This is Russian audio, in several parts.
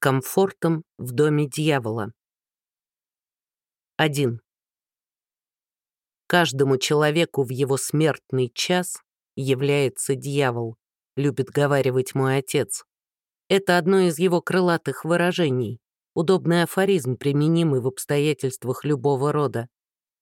комфортом в доме дьявола. 1. Каждому человеку в его смертный час является дьявол, любит говаривать мой отец. Это одно из его крылатых выражений, удобный афоризм, применимый в обстоятельствах любого рода.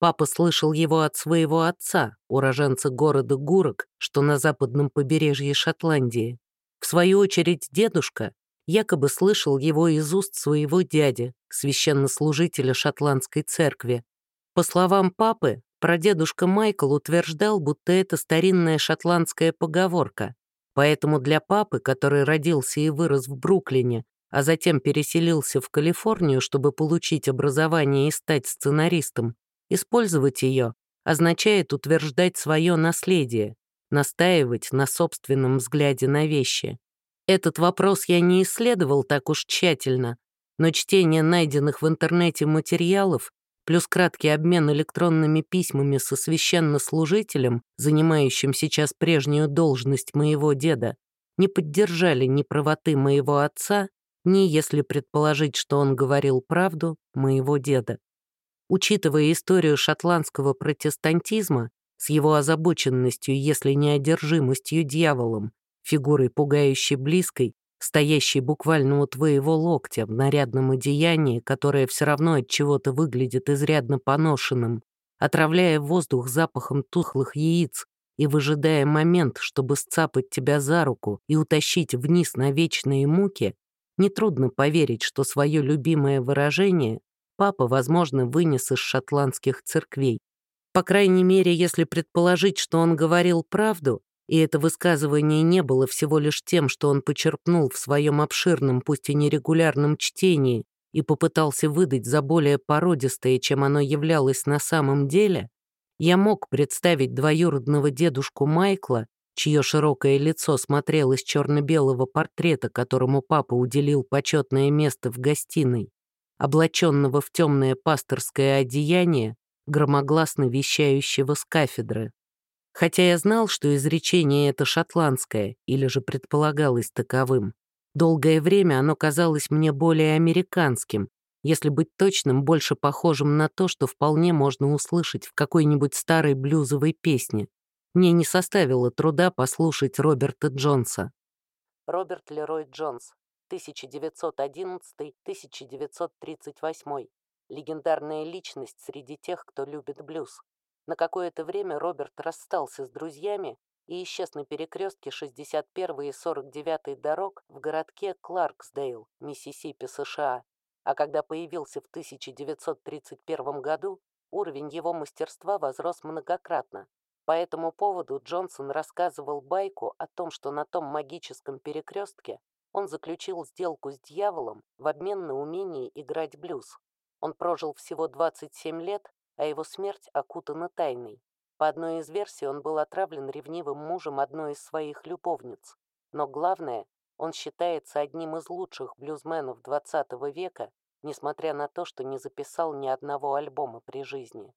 Папа слышал его от своего отца, уроженца города Гурок, что на западном побережье Шотландии. В свою очередь дедушка якобы слышал его из уст своего дяди, священнослужителя шотландской церкви. По словам папы, прадедушка Майкл утверждал, будто это старинная шотландская поговорка. Поэтому для папы, который родился и вырос в Бруклине, а затем переселился в Калифорнию, чтобы получить образование и стать сценаристом, использовать ее означает утверждать свое наследие, настаивать на собственном взгляде на вещи. Этот вопрос я не исследовал так уж тщательно, но чтение найденных в интернете материалов плюс краткий обмен электронными письмами со священнослужителем, занимающим сейчас прежнюю должность моего деда, не поддержали ни правоты моего отца, ни, если предположить, что он говорил правду, моего деда. Учитывая историю шотландского протестантизма с его озабоченностью, если не одержимостью дьяволом, фигурой пугающей близкой, стоящей буквально у твоего локтя в нарядном одеянии, которое все равно от чего-то выглядит изрядно поношенным, отравляя воздух запахом тухлых яиц и выжидая момент, чтобы сцапать тебя за руку и утащить вниз на вечные муки, нетрудно поверить, что свое любимое выражение папа, возможно, вынес из шотландских церквей. По крайней мере, если предположить, что он говорил правду, и это высказывание не было всего лишь тем, что он почерпнул в своем обширном, пусть и нерегулярном чтении и попытался выдать за более породистое, чем оно являлось на самом деле, я мог представить двоюродного дедушку Майкла, чье широкое лицо смотрело из черно-белого портрета, которому папа уделил почетное место в гостиной, облаченного в темное пасторское одеяние, громогласно вещающего с кафедры. Хотя я знал, что изречение это шотландское, или же предполагалось таковым. Долгое время оно казалось мне более американским, если быть точным, больше похожим на то, что вполне можно услышать в какой-нибудь старой блюзовой песне. Мне не составило труда послушать Роберта Джонса. Роберт Лерой Джонс, 1911-1938. Легендарная личность среди тех, кто любит блюз. На какое-то время Роберт расстался с друзьями и исчез на перекрестке 61 и 49 дорог в городке Кларксдейл, Миссисипи, США. А когда появился в 1931 году, уровень его мастерства возрос многократно. По этому поводу Джонсон рассказывал байку о том, что на том магическом перекрестке он заключил сделку с дьяволом в обмен на умение играть блюз. Он прожил всего 27 лет а его смерть окутана тайной. По одной из версий он был отравлен ревнивым мужем одной из своих любовниц. Но главное, он считается одним из лучших блюзменов XX века, несмотря на то, что не записал ни одного альбома при жизни.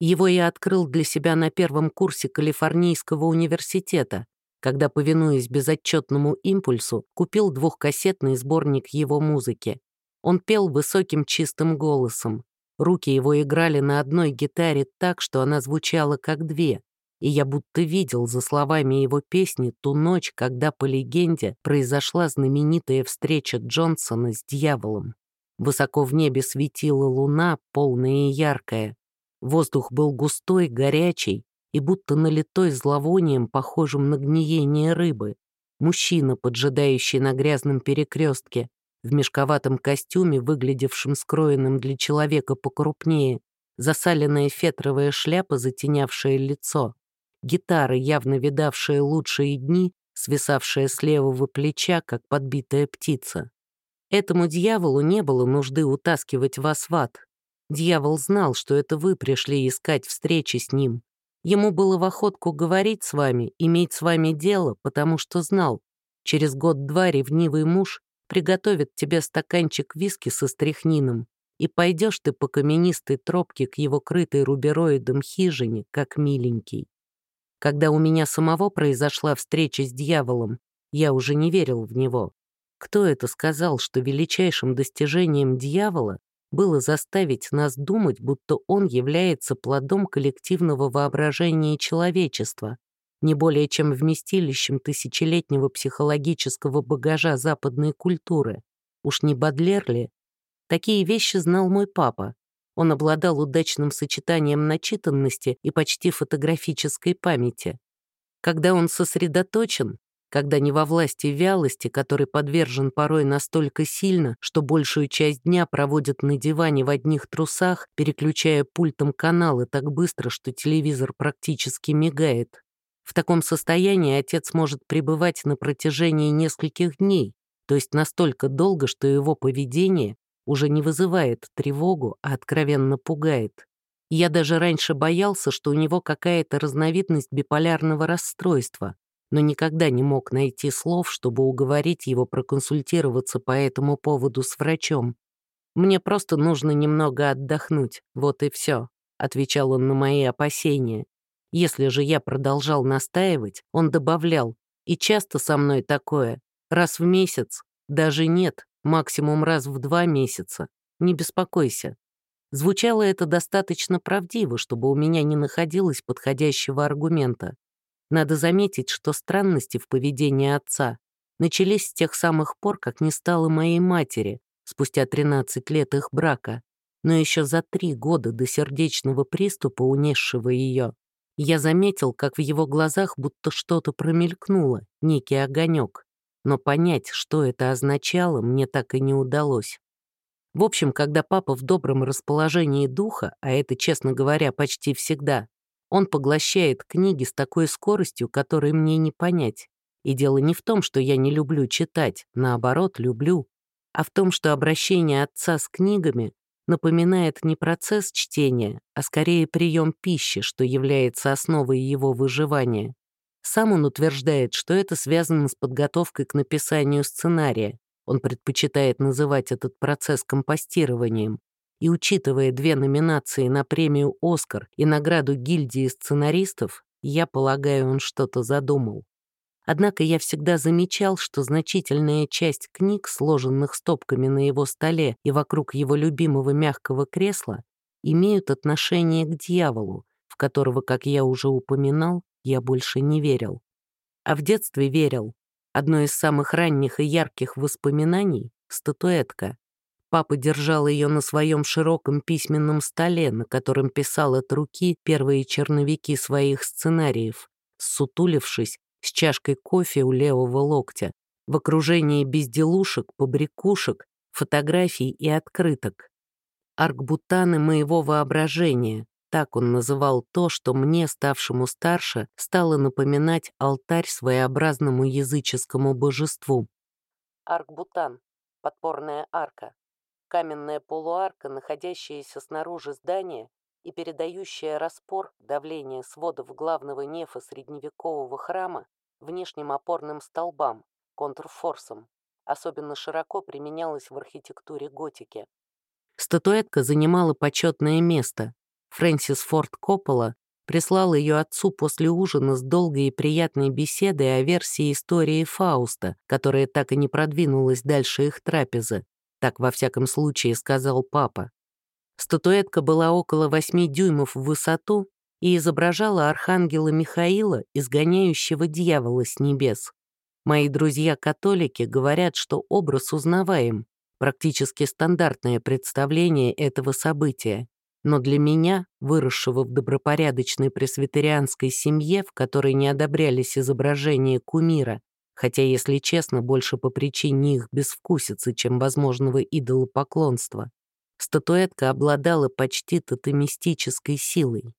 Его я открыл для себя на первом курсе Калифорнийского университета, когда, повинуясь безотчетному импульсу, купил двухкассетный сборник его музыки. Он пел высоким чистым голосом. Руки его играли на одной гитаре так, что она звучала как две, и я будто видел за словами его песни ту ночь, когда, по легенде, произошла знаменитая встреча Джонсона с дьяволом. Высоко в небе светила луна, полная и яркая. Воздух был густой, горячий и будто налитой зловонием, похожим на гниение рыбы. Мужчина, поджидающий на грязном перекрестке, в мешковатом костюме, выглядевшем скроенным для человека покрупнее, засаленная фетровая шляпа, затенявшая лицо, гитара, явно видавшая лучшие дни, свисавшая с левого плеча, как подбитая птица. Этому дьяволу не было нужды утаскивать вас в ад. Дьявол знал, что это вы пришли искать встречи с ним. Ему было в охотку говорить с вами, иметь с вами дело, потому что знал, через год-два ревнивый муж приготовит тебе стаканчик виски со стряхнином, и пойдешь ты по каменистой тропке к его крытой рубероидом хижине, как миленький. Когда у меня самого произошла встреча с дьяволом, я уже не верил в него. Кто это сказал, что величайшим достижением дьявола было заставить нас думать, будто он является плодом коллективного воображения человечества, не более чем вместилищем тысячелетнего психологического багажа западной культуры. Уж не Бадлер ли? Такие вещи знал мой папа. Он обладал удачным сочетанием начитанности и почти фотографической памяти. Когда он сосредоточен, когда не во власти вялости, который подвержен порой настолько сильно, что большую часть дня проводит на диване в одних трусах, переключая пультом каналы так быстро, что телевизор практически мигает. В таком состоянии отец может пребывать на протяжении нескольких дней, то есть настолько долго, что его поведение уже не вызывает тревогу, а откровенно пугает. Я даже раньше боялся, что у него какая-то разновидность биполярного расстройства, но никогда не мог найти слов, чтобы уговорить его проконсультироваться по этому поводу с врачом. «Мне просто нужно немного отдохнуть, вот и все», — отвечал он на мои опасения. Если же я продолжал настаивать, он добавлял, «И часто со мной такое, раз в месяц, даже нет, максимум раз в два месяца. Не беспокойся». Звучало это достаточно правдиво, чтобы у меня не находилось подходящего аргумента. Надо заметить, что странности в поведении отца начались с тех самых пор, как не стало моей матери, спустя 13 лет их брака, но еще за три года до сердечного приступа, унесшего ее, я заметил, как в его глазах будто что-то промелькнуло, некий огонек, но понять, что это означало, мне так и не удалось. В общем, когда папа в добром расположении духа, а это, честно говоря, почти всегда, он поглощает книги с такой скоростью, которой мне не понять. И дело не в том, что я не люблю читать, наоборот, люблю, а в том, что обращение отца с книгами напоминает не процесс чтения, а скорее прием пищи, что является основой его выживания. Сам он утверждает, что это связано с подготовкой к написанию сценария. Он предпочитает называть этот процесс компостированием и учитывая две номинации на премию «Оскар» и награду гильдии сценаристов, я полагаю, он что-то задумал. Однако я всегда замечал, что значительная часть книг, сложенных стопками на его столе и вокруг его любимого мягкого кресла, имеют отношение к дьяволу, в которого, как я уже упоминал, я больше не верил. А в детстве верил. Одно из самых ранних и ярких воспоминаний — статуэтка. Папа держал ее на своем широком письменном столе, на котором писал от руки первые черновики своих сценариев, сутулившись с чашкой кофе у левого локтя, в окружении безделушек, побрякушек, фотографий и открыток. Аркбутаны моего воображения, так он называл то, что мне, ставшему старше, стало напоминать алтарь своеобразному языческому божеству. Аркбутан, подпорная арка, каменная полуарка, находящаяся снаружи здания и передающая распор давления сводов главного нефа средневекового храма внешним опорным столбам, контрфорсом, особенно широко применялась в архитектуре готики. Статуэтка занимала почетное место. Фрэнсис Форд Коппола прислал ее отцу после ужина с долгой и приятной беседой о версии истории Фауста, которая так и не продвинулась дальше их трапезы. Так, во всяком случае, сказал папа. Статуэтка была около восьми дюймов в высоту и изображала архангела Михаила, изгоняющего дьявола с небес. Мои друзья-католики говорят, что образ узнаваем, практически стандартное представление этого события. Но для меня, выросшего в добропорядочной пресвитерианской семье, в которой не одобрялись изображения кумира, хотя, если честно, больше по причине их безвкусицы, чем возможного идолопоклонства. Статуэтка обладала почти тотемистической силой.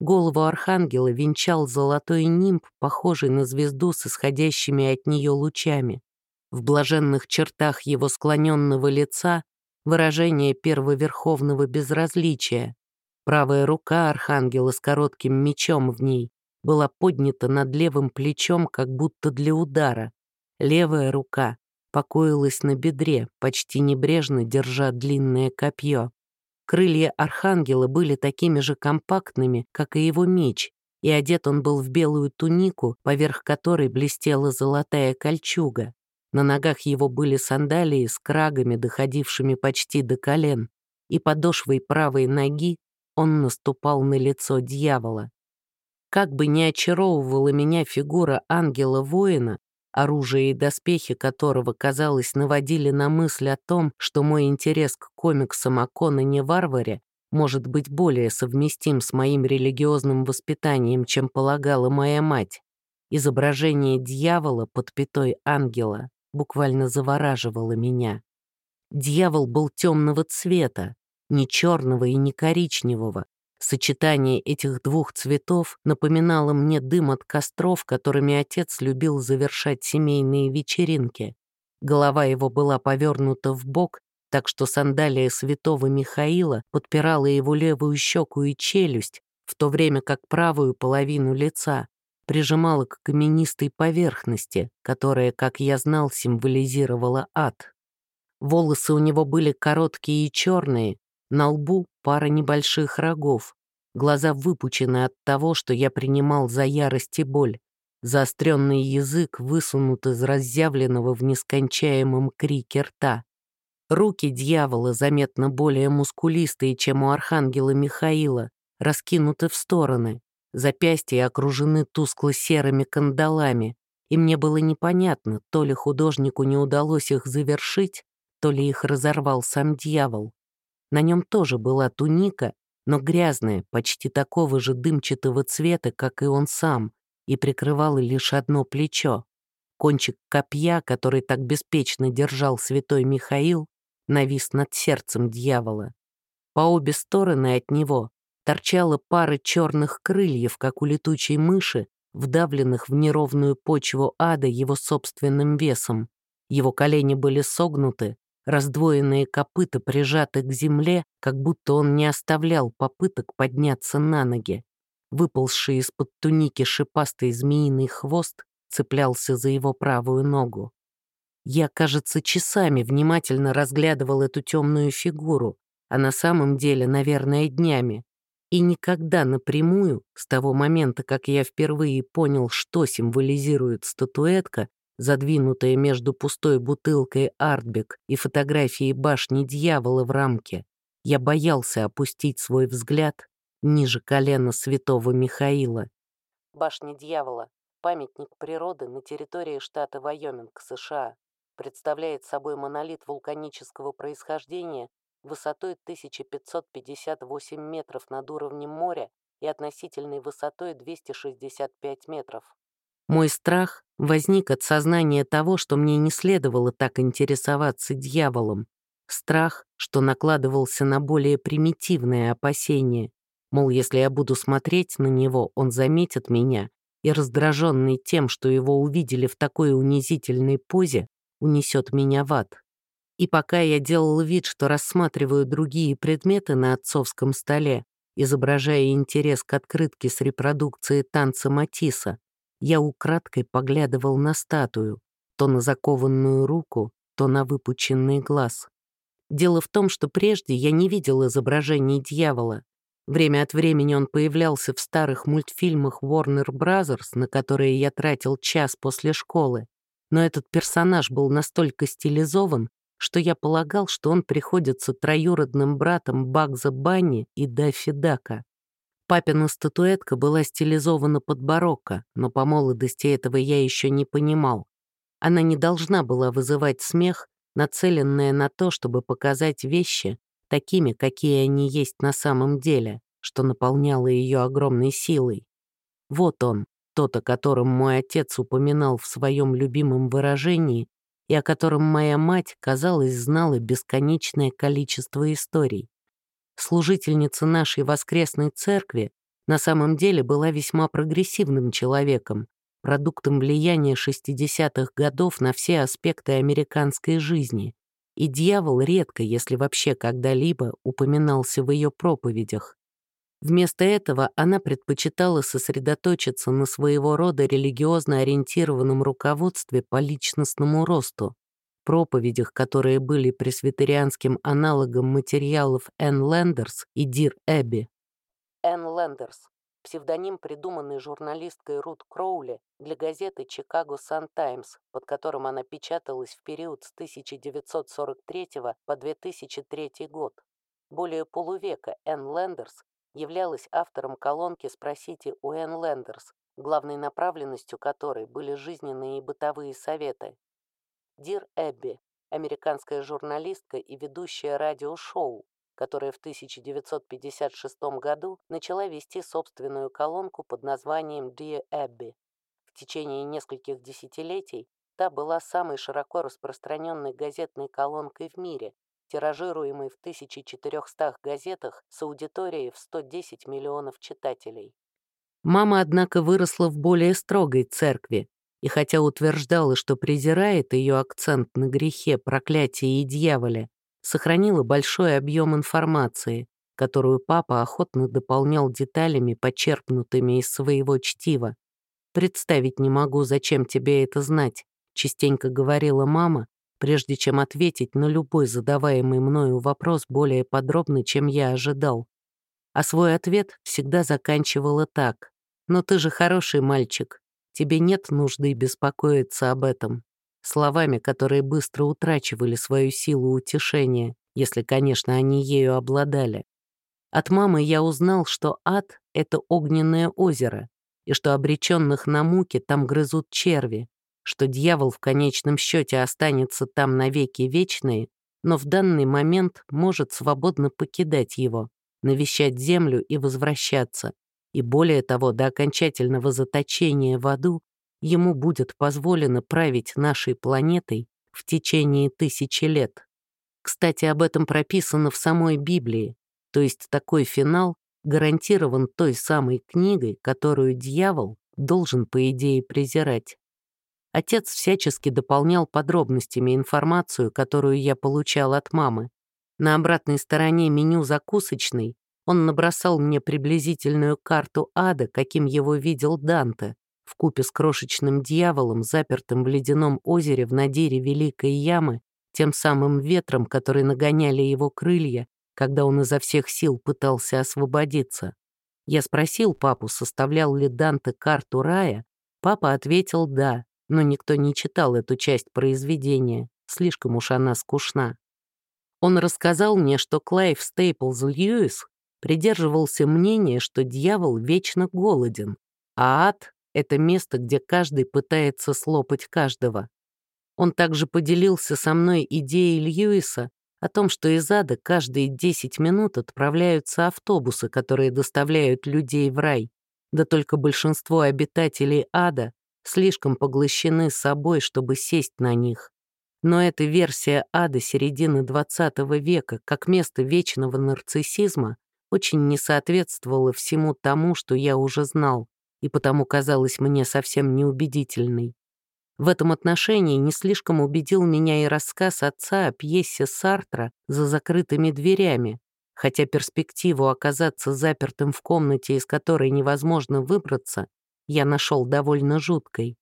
Голову архангела венчал золотой нимб, похожий на звезду с исходящими от нее лучами. В блаженных чертах его склоненного лица выражение первоверховного безразличия. Правая рука архангела с коротким мечом в ней была поднята над левым плечом, как будто для удара. Левая рука покоилась на бедре, почти небрежно держа длинное копье. Крылья архангела были такими же компактными, как и его меч, и одет он был в белую тунику, поверх которой блестела золотая кольчуга. На ногах его были сандалии с крагами, доходившими почти до колен, и подошвой правой ноги он наступал на лицо дьявола. Как бы ни очаровывала меня фигура ангела-воина, оружие и доспехи которого, казалось, наводили на мысль о том, что мой интерес к комиксам о Конане-варваре может быть более совместим с моим религиозным воспитанием, чем полагала моя мать. Изображение дьявола под пятой ангела буквально завораживало меня. Дьявол был темного цвета, не черного и не коричневого, Сочетание этих двух цветов напоминало мне дым от костров, которыми отец любил завершать семейные вечеринки. Голова его была повернута в бок, так что сандалия святого Михаила подпирала его левую щеку и челюсть, в то время как правую половину лица прижимала к каменистой поверхности, которая, как я знал, символизировала ад. Волосы у него были короткие и черные, на лбу пара небольших рогов, глаза выпучены от того, что я принимал за ярость и боль. Заостренный язык высунут из разъявленного в нескончаемом крике рта. Руки дьявола, заметно более мускулистые, чем у архангела Михаила, раскинуты в стороны. Запястья окружены тускло-серыми кандалами, и мне было непонятно, то ли художнику не удалось их завершить, то ли их разорвал сам дьявол. На нем тоже была туника, но грязная, почти такого же дымчатого цвета, как и он сам, и прикрывала лишь одно плечо. Кончик копья, который так беспечно держал святой Михаил, навис над сердцем дьявола. По обе стороны от него торчала пара черных крыльев, как у летучей мыши, вдавленных в неровную почву ада его собственным весом. Его колени были согнуты, Раздвоенные копыта прижаты к земле, как будто он не оставлял попыток подняться на ноги. Выползший из-под туники шипастый змеиный хвост цеплялся за его правую ногу. Я, кажется, часами внимательно разглядывал эту темную фигуру, а на самом деле, наверное, днями. И никогда напрямую, с того момента, как я впервые понял, что символизирует статуэтка, задвинутая между пустой бутылкой Артбек и фотографией башни дьявола в рамке, я боялся опустить свой взгляд ниже колена святого Михаила. Башня дьявола — памятник природы на территории штата Вайоминг, США. Представляет собой монолит вулканического происхождения высотой 1558 метров над уровнем моря и относительной высотой 265 метров. Мой страх возник от сознания того, что мне не следовало так интересоваться дьяволом. Страх, что накладывался на более примитивные опасения. Мол, если я буду смотреть на него, он заметит меня, и раздраженный тем, что его увидели в такой унизительной позе, унесет меня в ад. И пока я делал вид, что рассматриваю другие предметы на отцовском столе, изображая интерес к открытке с репродукцией танца Матисса, я украдкой поглядывал на статую, то на закованную руку, то на выпученный глаз. Дело в том, что прежде я не видел изображений дьявола. Время от времени он появлялся в старых мультфильмах Warner Brothers, на которые я тратил час после школы. Но этот персонаж был настолько стилизован, что я полагал, что он приходится троюродным братом Багза Банни и Даффи Дака. Папина статуэтка была стилизована под барокко, но по молодости этого я еще не понимал. Она не должна была вызывать смех, нацеленная на то, чтобы показать вещи такими, какие они есть на самом деле, что наполняло ее огромной силой. Вот он, тот, о котором мой отец упоминал в своем любимом выражении и о котором моя мать, казалось, знала бесконечное количество историй служительница нашей воскресной церкви, на самом деле была весьма прогрессивным человеком, продуктом влияния 60-х годов на все аспекты американской жизни, и дьявол редко, если вообще когда-либо, упоминался в ее проповедях. Вместо этого она предпочитала сосредоточиться на своего рода религиозно ориентированном руководстве по личностному росту, проповедях, которые были пресвитерианским аналогом материалов Энн Лендерс и Dear Abby. Энн Лендерс псевдоним, придуманный журналисткой Рут Кроули для газеты «Чикаго Сан-Таймс», под которым она печаталась в период с 1943 по 2003 год. Более полувека Энн Лендерс являлась автором колонки «Спросите у Энн Лендерс», главной направленностью которой были жизненные и бытовые советы. Дир Эбби, американская журналистка и ведущая радиошоу, которая в 1956 году начала вести собственную колонку под названием Dear Abby. В течение нескольких десятилетий та была самой широко распространенной газетной колонкой в мире, тиражируемой в 1400 газетах с аудиторией в 110 миллионов читателей. Мама, однако, выросла в более строгой церкви, и хотя утверждала, что презирает ее акцент на грехе, проклятии и дьяволе, сохранила большой объем информации, которую папа охотно дополнял деталями, почерпнутыми из своего чтива. «Представить не могу, зачем тебе это знать», — частенько говорила мама, прежде чем ответить на любой задаваемый мною вопрос более подробно, чем я ожидал. А свой ответ всегда заканчивала так. «Но ты же хороший мальчик, тебе нет нужды беспокоиться об этом словами, которые быстро утрачивали свою силу утешения, если, конечно, они ею обладали. От мамы я узнал, что ад — это огненное озеро, и что обреченных на муки там грызут черви, что дьявол в конечном счете останется там навеки вечные, но в данный момент может свободно покидать его, навещать землю и возвращаться, и более того, до окончательного заточения в аду ему будет позволено править нашей планетой в течение тысячи лет. Кстати, об этом прописано в самой Библии, то есть такой финал гарантирован той самой книгой, которую дьявол должен, по идее, презирать. Отец всячески дополнял подробностями информацию, которую я получал от мамы. На обратной стороне меню закусочной он набросал мне приблизительную карту ада, каким его видел Данте, в купе с крошечным дьяволом, запертым в ледяном озере в надире Великой Ямы, тем самым ветром, который нагоняли его крылья, когда он изо всех сил пытался освободиться. Я спросил папу, составлял ли Данте карту рая. Папа ответил «да», но никто не читал эту часть произведения, слишком уж она скучна. Он рассказал мне, что Клайв Стейплз Льюис придерживался мнения, что дьявол вечно голоден, а ад это место, где каждый пытается слопать каждого. Он также поделился со мной идеей Льюиса о том, что из ада каждые 10 минут отправляются автобусы, которые доставляют людей в рай. Да только большинство обитателей ада слишком поглощены собой, чтобы сесть на них. Но эта версия ада середины 20 века, как место вечного нарциссизма, очень не соответствовала всему тому, что я уже знал и потому казалась мне совсем неубедительной. В этом отношении не слишком убедил меня и рассказ отца о пьесе Сартра «За закрытыми дверями», хотя перспективу оказаться запертым в комнате, из которой невозможно выбраться, я нашел довольно жуткой.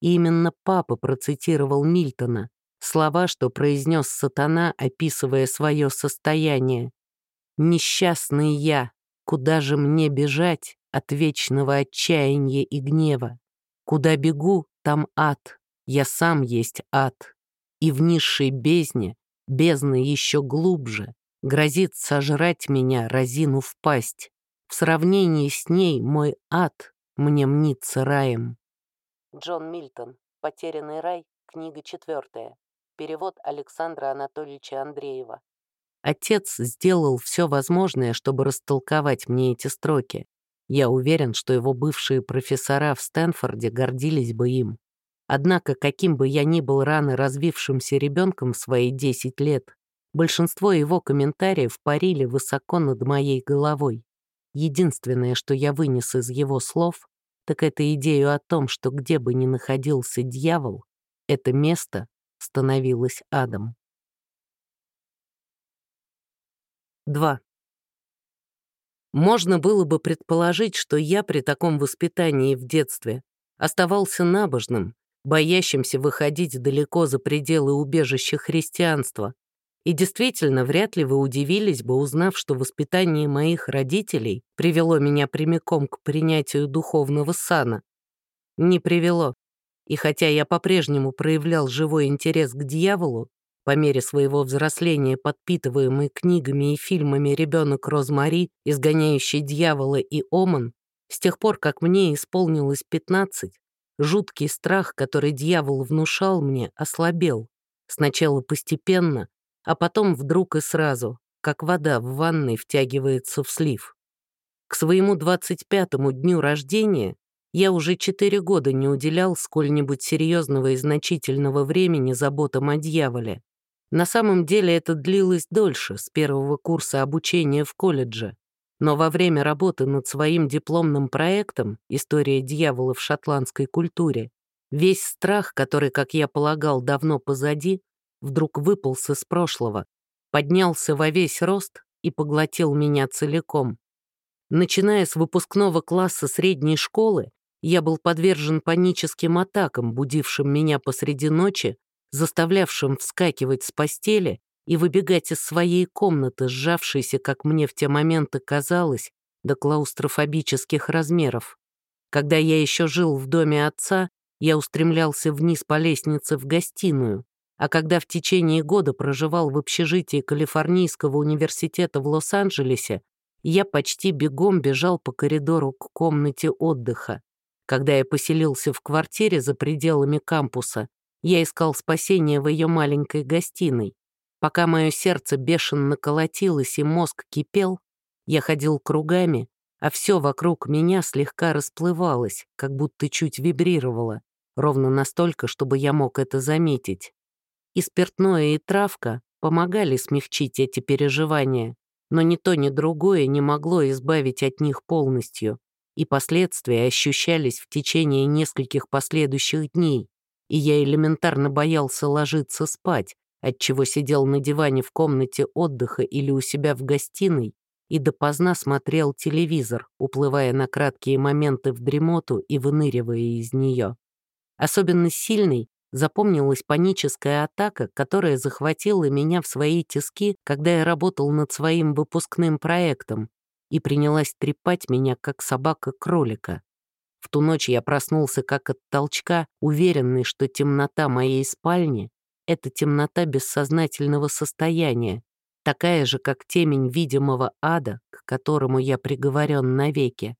И именно папа процитировал Мильтона, слова, что произнес сатана, описывая свое состояние. «Несчастный я, куда же мне бежать, от вечного отчаяния и гнева. Куда бегу, там ад, я сам есть ад. И в низшей бездне, бездна еще глубже, грозит сожрать меня, разину в пасть. В сравнении с ней мой ад мне мнится раем. Джон Мильтон. «Потерянный рай», книга четвертая. Перевод Александра Анатольевича Андреева. Отец сделал все возможное, чтобы растолковать мне эти строки. Я уверен, что его бывшие профессора в Стэнфорде гордились бы им. Однако, каким бы я ни был рано развившимся ребенком в свои 10 лет, большинство его комментариев парили высоко над моей головой. Единственное, что я вынес из его слов, так это идею о том, что где бы ни находился дьявол, это место становилось адом. 2. Можно было бы предположить, что я при таком воспитании в детстве оставался набожным, боящимся выходить далеко за пределы убежища христианства, И действительно, вряд ли вы удивились бы, узнав, что воспитание моих родителей привело меня прямиком к принятию духовного сана. Не привело. И хотя я по-прежнему проявлял живой интерес к дьяволу, по мере своего взросления, подпитываемый книгами и фильмами «Ребенок Розмари», «Изгоняющий дьявола» и «Оман», с тех пор, как мне исполнилось 15, жуткий страх, который дьявол внушал мне, ослабел. Сначала постепенно, а потом вдруг и сразу, как вода в ванной втягивается в слив. К своему 25-му дню рождения я уже четыре года не уделял сколь-нибудь серьезного и значительного времени заботам о дьяволе. На самом деле это длилось дольше, с первого курса обучения в колледже. Но во время работы над своим дипломным проектом «История дьявола в шотландской культуре» весь страх, который, как я полагал, давно позади, вдруг выполз из прошлого, поднялся во весь рост и поглотил меня целиком. Начиная с выпускного класса средней школы, я был подвержен паническим атакам, будившим меня посреди ночи, заставлявшим вскакивать с постели и выбегать из своей комнаты, сжавшейся, как мне в те моменты казалось, до клаустрофобических размеров. Когда я еще жил в доме отца, я устремлялся вниз по лестнице в гостиную, а когда в течение года проживал в общежитии Калифорнийского университета в Лос-Анджелесе, я почти бегом бежал по коридору к комнате отдыха. Когда я поселился в квартире за пределами кампуса, я искал спасения в ее маленькой гостиной. Пока мое сердце бешено колотилось и мозг кипел, я ходил кругами, а все вокруг меня слегка расплывалось, как будто чуть вибрировало, ровно настолько, чтобы я мог это заметить. И спиртное, и травка помогали смягчить эти переживания, но ни то, ни другое не могло избавить от них полностью, и последствия ощущались в течение нескольких последующих дней, и я элементарно боялся ложиться спать, отчего сидел на диване в комнате отдыха или у себя в гостиной и допоздна смотрел телевизор, уплывая на краткие моменты в дремоту и выныривая из нее. Особенно сильной запомнилась паническая атака, которая захватила меня в свои тиски, когда я работал над своим выпускным проектом и принялась трепать меня, как собака-кролика. В ту ночь я проснулся как от толчка, уверенный, что темнота моей спальни — это темнота бессознательного состояния, такая же, как темень видимого ада, к которому я приговорен навеки.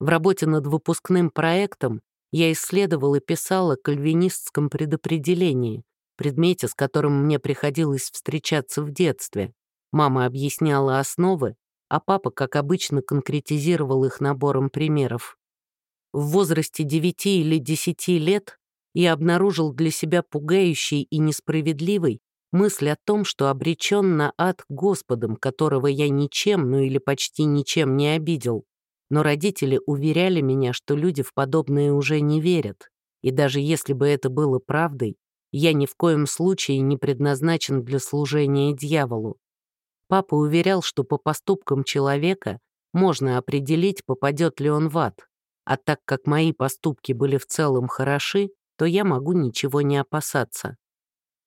В работе над выпускным проектом я исследовал и писал о кальвинистском предопределении, предмете, с которым мне приходилось встречаться в детстве. Мама объясняла основы, а папа, как обычно, конкретизировал их набором примеров. В возрасте 9 или 10 лет я обнаружил для себя пугающей и несправедливой мысль о том, что обречен на ад Господом, которого я ничем, ну или почти ничем не обидел. Но родители уверяли меня, что люди в подобное уже не верят. И даже если бы это было правдой, я ни в коем случае не предназначен для служения дьяволу. Папа уверял, что по поступкам человека можно определить, попадет ли он в ад. А так как мои поступки были в целом хороши, то я могу ничего не опасаться.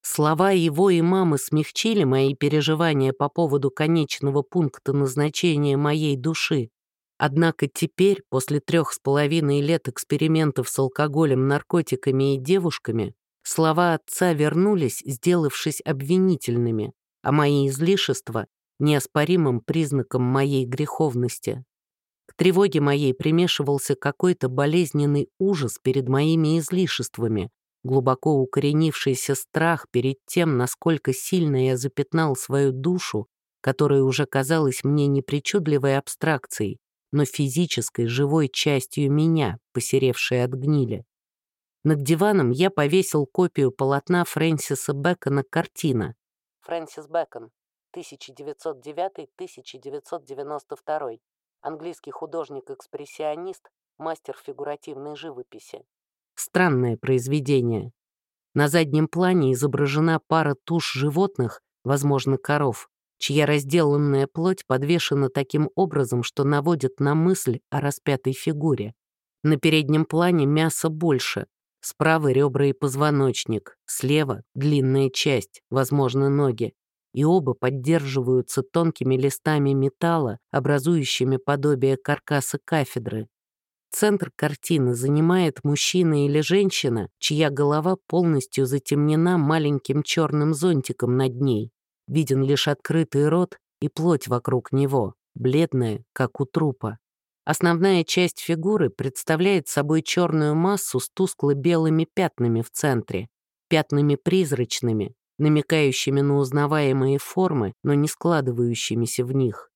Слова его и мамы смягчили мои переживания по поводу конечного пункта назначения моей души. Однако теперь, после трех с половиной лет экспериментов с алкоголем, наркотиками и девушками, слова отца вернулись, сделавшись обвинительными, а мои излишества — неоспоримым признаком моей греховности тревоге моей примешивался какой-то болезненный ужас перед моими излишествами, глубоко укоренившийся страх перед тем, насколько сильно я запятнал свою душу, которая уже казалась мне не причудливой абстракцией, но физической, живой частью меня, посеревшей от гнили. Над диваном я повесил копию полотна Фрэнсиса Бэкона «Картина». Фрэнсис Бэкон, 1909-1992 английский художник-экспрессионист, мастер фигуративной живописи. Странное произведение. На заднем плане изображена пара туш животных, возможно, коров, чья разделанная плоть подвешена таким образом, что наводит на мысль о распятой фигуре. На переднем плане мясо больше, справа ребра и позвоночник, слева — длинная часть, возможно, ноги. И оба поддерживаются тонкими листами металла, образующими подобие каркаса кафедры. Центр картины занимает мужчина или женщина, чья голова полностью затемнена маленьким черным зонтиком над ней. Виден лишь открытый рот и плоть вокруг него, бледная, как у трупа. Основная часть фигуры представляет собой черную массу с тускло-белыми пятнами в центре, пятнами призрачными, намекающими на узнаваемые формы, но не складывающимися в них.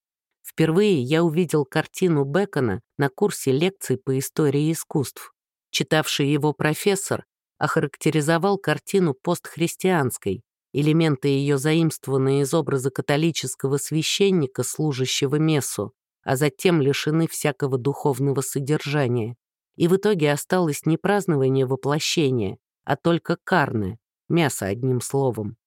Впервые я увидел картину Бекона на курсе лекций по истории искусств. Читавший его профессор охарактеризовал картину постхристианской, элементы ее заимствованы из образа католического священника, служащего мессу, а затем лишены всякого духовного содержания. И в итоге осталось не празднование воплощения, а только карны, мясо одним словом.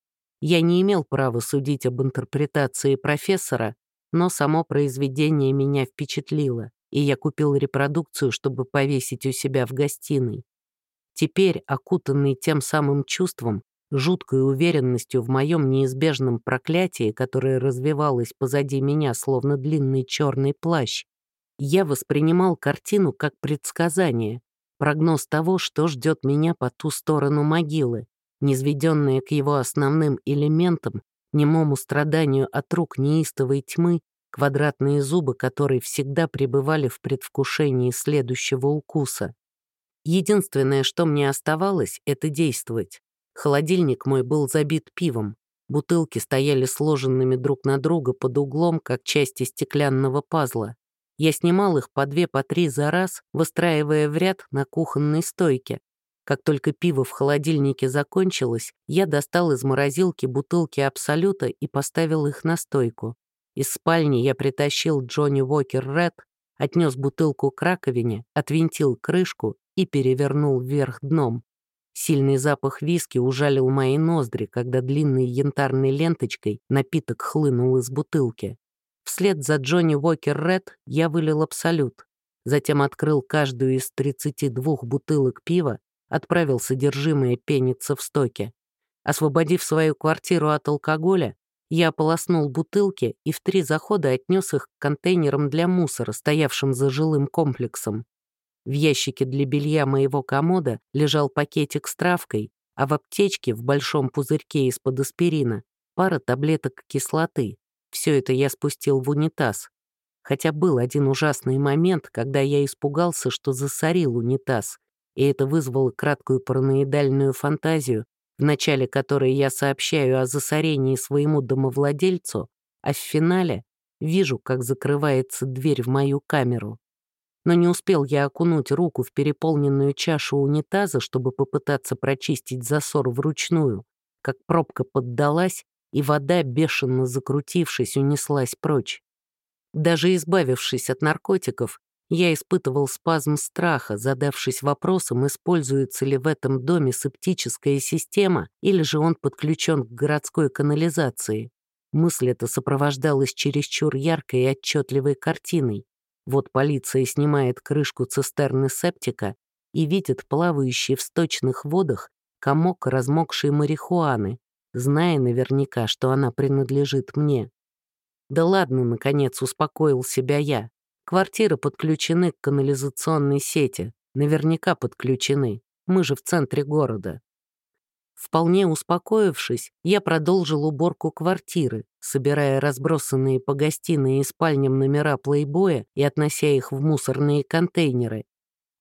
Я не имел права судить об интерпретации профессора, но само произведение меня впечатлило, и я купил репродукцию, чтобы повесить у себя в гостиной. Теперь, окутанный тем самым чувством, жуткой уверенностью в моем неизбежном проклятии, которое развивалось позади меня, словно длинный черный плащ, я воспринимал картину как предсказание, прогноз того, что ждет меня по ту сторону могилы, низведенное к его основным элементам немому страданию от рук неистовой тьмы, квадратные зубы которой всегда пребывали в предвкушении следующего укуса. Единственное, что мне оставалось, это действовать. Холодильник мой был забит пивом. Бутылки стояли сложенными друг на друга под углом, как части стеклянного пазла. Я снимал их по две, по три за раз, выстраивая в ряд на кухонной стойке, как только пиво в холодильнике закончилось, я достал из морозилки бутылки Абсолюта и поставил их на стойку. Из спальни я притащил Джонни Уокер Ред, отнес бутылку к раковине, отвинтил крышку и перевернул вверх дном. Сильный запах виски ужалил мои ноздри, когда длинной янтарной ленточкой напиток хлынул из бутылки. Вслед за Джонни Уокер Ред я вылил абсолют. Затем открыл каждую из 32 бутылок пива отправил содержимое пениться в стоке. Освободив свою квартиру от алкоголя, я ополоснул бутылки и в три захода отнес их к контейнерам для мусора, стоявшим за жилым комплексом. В ящике для белья моего комода лежал пакетик с травкой, а в аптечке в большом пузырьке из-под аспирина пара таблеток кислоты. Все это я спустил в унитаз. Хотя был один ужасный момент, когда я испугался, что засорил унитаз, и это вызвало краткую параноидальную фантазию, в начале которой я сообщаю о засорении своему домовладельцу, а в финале вижу, как закрывается дверь в мою камеру. Но не успел я окунуть руку в переполненную чашу унитаза, чтобы попытаться прочистить засор вручную, как пробка поддалась, и вода, бешено закрутившись, унеслась прочь. Даже избавившись от наркотиков, я испытывал спазм страха, задавшись вопросом, используется ли в этом доме септическая система или же он подключен к городской канализации. Мысль эта сопровождалась чересчур яркой и отчетливой картиной. Вот полиция снимает крышку цистерны септика и видит плавающий в сточных водах комок размокшей марихуаны, зная наверняка, что она принадлежит мне. Да ладно, наконец, успокоил себя я. Квартиры подключены к канализационной сети. Наверняка подключены. Мы же в центре города. Вполне успокоившись, я продолжил уборку квартиры, собирая разбросанные по гостиной и спальням номера плейбоя и относя их в мусорные контейнеры.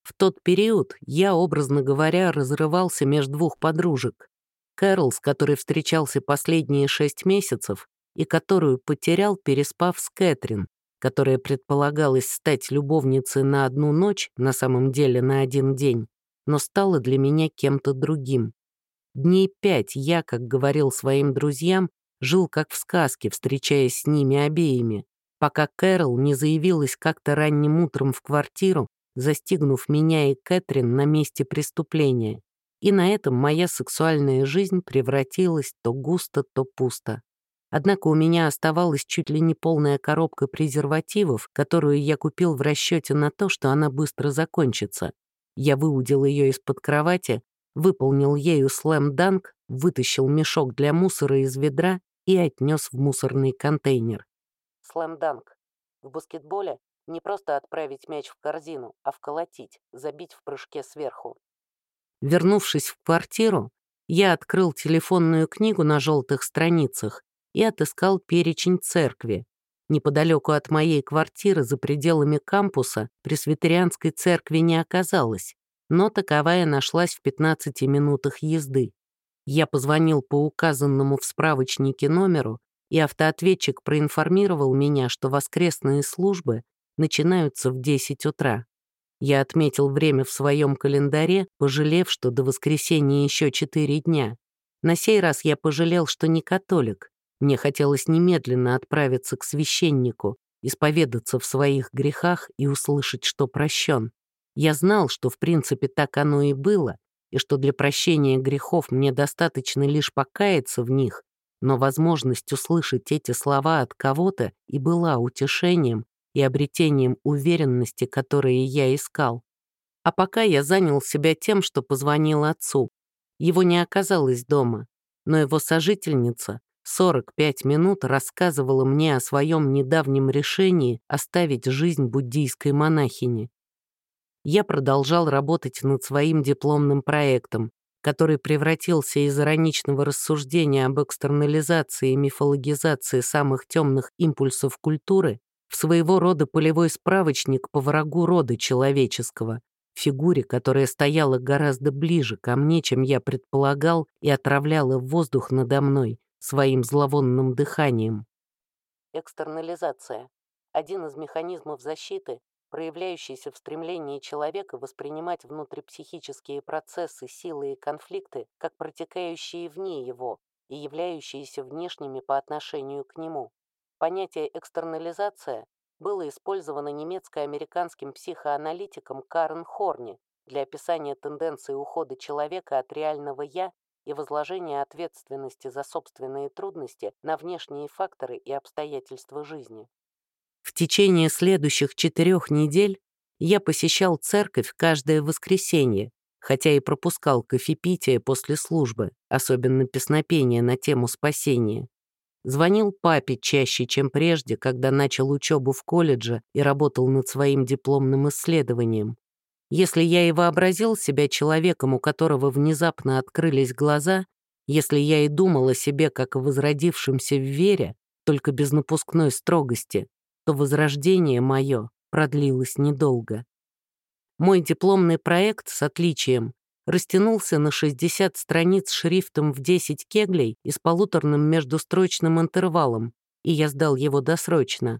В тот период я, образно говоря, разрывался между двух подружек. Кэрол, с которой встречался последние шесть месяцев, и которую потерял, переспав с Кэтрин, которая предполагалась стать любовницей на одну ночь, на самом деле на один день, но стала для меня кем-то другим. Дней пять я, как говорил своим друзьям, жил как в сказке, встречаясь с ними обеими, пока Кэрол не заявилась как-то ранним утром в квартиру, застигнув меня и Кэтрин на месте преступления. И на этом моя сексуальная жизнь превратилась то густо, то пусто. Однако у меня оставалась чуть ли не полная коробка презервативов, которую я купил в расчете на то, что она быстро закончится. Я выудил ее из-под кровати, выполнил ею слэм-данк, вытащил мешок для мусора из ведра и отнес в мусорный контейнер. Слэм-данк. В баскетболе не просто отправить мяч в корзину, а вколотить, забить в прыжке сверху. Вернувшись в квартиру, я открыл телефонную книгу на желтых страницах и отыскал перечень церкви. Неподалеку от моей квартиры, за пределами кампуса, пресвитерианской церкви не оказалось, но таковая нашлась в 15 минутах езды. Я позвонил по указанному в справочнике номеру, и автоответчик проинформировал меня, что воскресные службы начинаются в 10 утра. Я отметил время в своем календаре, пожалев, что до воскресенья еще 4 дня. На сей раз я пожалел, что не католик. Мне хотелось немедленно отправиться к священнику, исповедаться в своих грехах и услышать, что прощен. Я знал, что в принципе так оно и было, и что для прощения грехов мне достаточно лишь покаяться в них, но возможность услышать эти слова от кого-то и была утешением и обретением уверенности, которые я искал. А пока я занял себя тем, что позвонил отцу. Его не оказалось дома, но его сожительница 45 минут рассказывала мне о своем недавнем решении оставить жизнь буддийской монахини. Я продолжал работать над своим дипломным проектом, который превратился из ироничного рассуждения об экстернализации и мифологизации самых темных импульсов культуры в своего рода полевой справочник по врагу рода человеческого, фигуре, которая стояла гораздо ближе ко мне, чем я предполагал, и отравляла воздух надо мной своим зловонным дыханием. Экстернализация — один из механизмов защиты, проявляющийся в стремлении человека воспринимать внутрипсихические процессы, силы и конфликты как протекающие вне его и являющиеся внешними по отношению к нему. Понятие «экстернализация» было использовано немецко-американским психоаналитиком Карен Хорни для описания тенденции ухода человека от реального «я» и возложения ответственности за собственные трудности на внешние факторы и обстоятельства жизни. В течение следующих четырех недель я посещал церковь каждое воскресенье, хотя и пропускал кофепитие после службы, особенно песнопение на тему спасения. Звонил папе чаще, чем прежде, когда начал учебу в колледже и работал над своим дипломным исследованием. Если я и вообразил себя человеком, у которого внезапно открылись глаза, если я и думал о себе как о возродившемся в вере, только без напускной строгости, то возрождение мое продлилось недолго. Мой дипломный проект с отличием растянулся на 60 страниц шрифтом в 10 кеглей и с полуторным междустрочным интервалом, и я сдал его досрочно.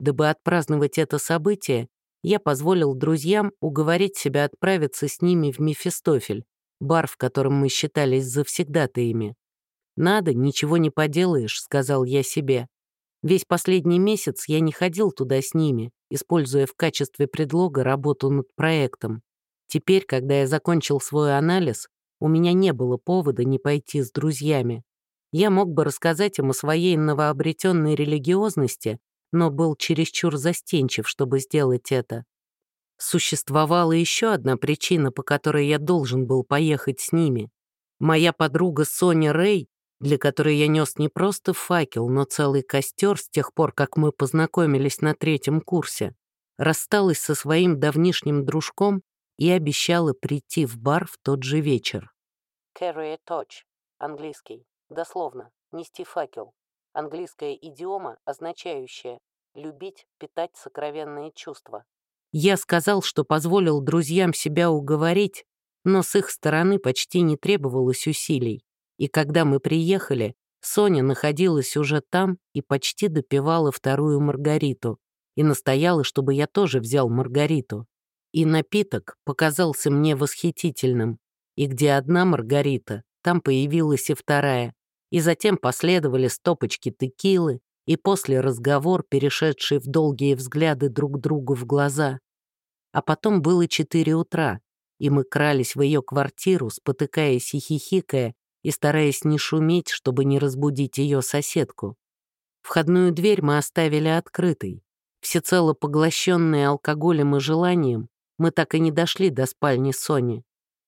Дабы отпраздновать это событие, я позволил друзьям уговорить себя отправиться с ними в Мефистофель, бар, в котором мы считались завсегдатаями. «Надо, ничего не поделаешь», — сказал я себе. Весь последний месяц я не ходил туда с ними, используя в качестве предлога работу над проектом. Теперь, когда я закончил свой анализ, у меня не было повода не пойти с друзьями. Я мог бы рассказать им о своей новообретенной религиозности, но был чересчур застенчив, чтобы сделать это. Существовала еще одна причина, по которой я должен был поехать с ними. Моя подруга Соня Рэй для которой я нес не просто факел, но целый костер с тех пор, как мы познакомились на третьем курсе, рассталась со своим давнишним дружком и обещала прийти в бар в тот же вечер. Carry a torch, английский, дословно, нести факел. Английская идиома, означающая любить, питать сокровенные чувства. Я сказал, что позволил друзьям себя уговорить, но с их стороны почти не требовалось усилий. И когда мы приехали, Соня находилась уже там и почти допивала вторую Маргариту и настояла, чтобы я тоже взял Маргариту. И напиток показался мне восхитительным. И где одна Маргарита, там появилась и вторая. И затем последовали стопочки текилы, и после разговор, перешедший в долгие взгляды друг другу в глаза. А потом было четыре утра, и мы крались в ее квартиру, спотыкаясь и хихикая, и стараясь не шуметь, чтобы не разбудить ее соседку. Входную дверь мы оставили открытой. Всецело поглощенные алкоголем и желанием, мы так и не дошли до спальни Сони.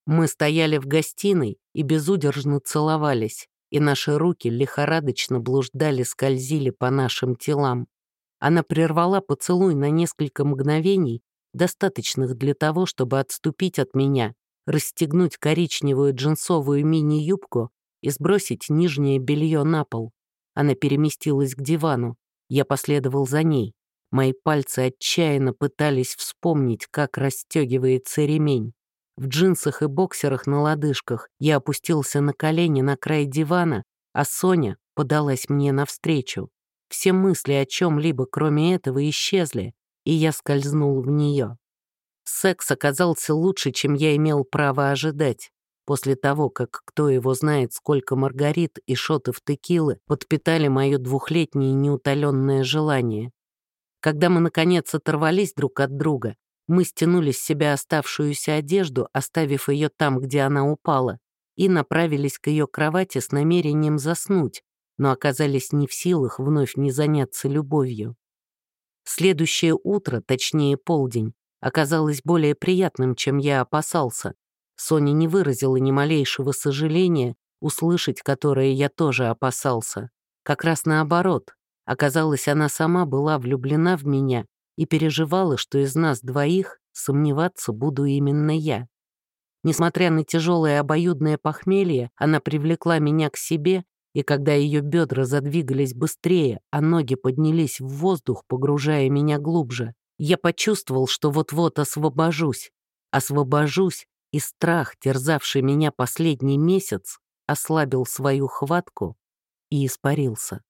Мы стояли в гостиной и безудержно целовались. И наши руки лихорадочно блуждали, скользили по нашим телам. Она прервала поцелуй на несколько мгновений, достаточных для того, чтобы отступить от меня, расстегнуть коричневую джинсовую мини-юбку и сбросить нижнее белье на пол. Она переместилась к дивану. Я последовал за ней. Мои пальцы отчаянно пытались вспомнить, как расстегивается ремень. В джинсах и боксерах на лодыжках я опустился на колени на край дивана, а Соня подалась мне навстречу. Все мысли о чем-либо, кроме этого, исчезли, и я скользнул в нее. Секс оказался лучше, чем я имел право ожидать. После того, как кто его знает, сколько маргарит и шотов текилы подпитали мое двухлетнее неутоленное желание. Когда мы, наконец, оторвались друг от друга, мы стянули с себя оставшуюся одежду, оставив ее там, где она упала, и направились к ее кровати с намерением заснуть, но оказались не в силах вновь не заняться любовью. Следующее утро, точнее полдень, оказалось более приятным, чем я опасался. Соня не выразила ни малейшего сожаления, услышать которое я тоже опасался. Как раз наоборот. Оказалось, она сама была влюблена в меня и переживала, что из нас двоих сомневаться буду именно я. Несмотря на тяжелое обоюдное похмелье, она привлекла меня к себе, и когда ее бедра задвигались быстрее, а ноги поднялись в воздух, погружая меня глубже, я почувствовал, что вот-вот освобожусь. Освобожусь, и страх, терзавший меня последний месяц, ослабил свою хватку и испарился.